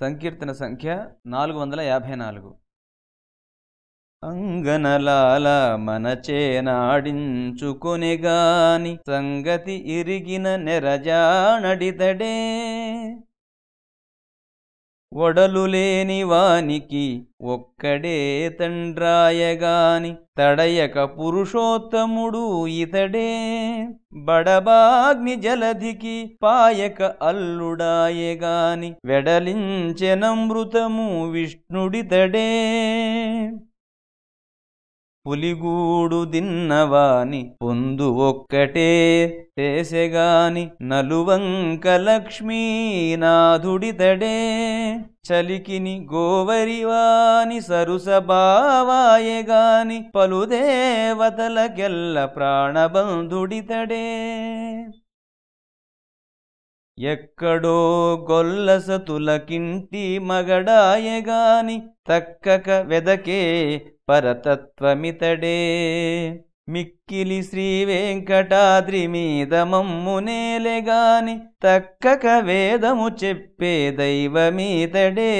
సంకీర్తన సంఖ్య నాలుగు వందల యాభై నాలుగు. అంగనలాల మనచేనాడించుకొనిగాని సంగతి ఇరిగిన నెరజానడితడే. ఒడలు లేని వానికి ఒక్కడే తండ్రాయగాని తడయక పురుషోత్తముడు ఇతడే. బడబాగ్ని జలధికి పాయక అల్లుడాయగాని వెడలించెనమృతము విష్ణుడితడే. పులిగూడు దిన్నవాని పొందు ఒక్కటే చేసెగాని నలువంక లక్ష్మీనాథుడితడే. చలికిని గోవరివాని సరుసభావాయగాని పలుదేవతలకెల్ల ప్రాణబంధుడితడే. ఎక్కడో గొల్లసతులకింటి మగడాయగాని తక్కక వెదకే పరతత్వమితడే. మిక్కిలి శ్రీ వెంకటాద్రి మీద మమ్మునేలెగాని తక్కక వేదము చెప్పే దైవమీతడే.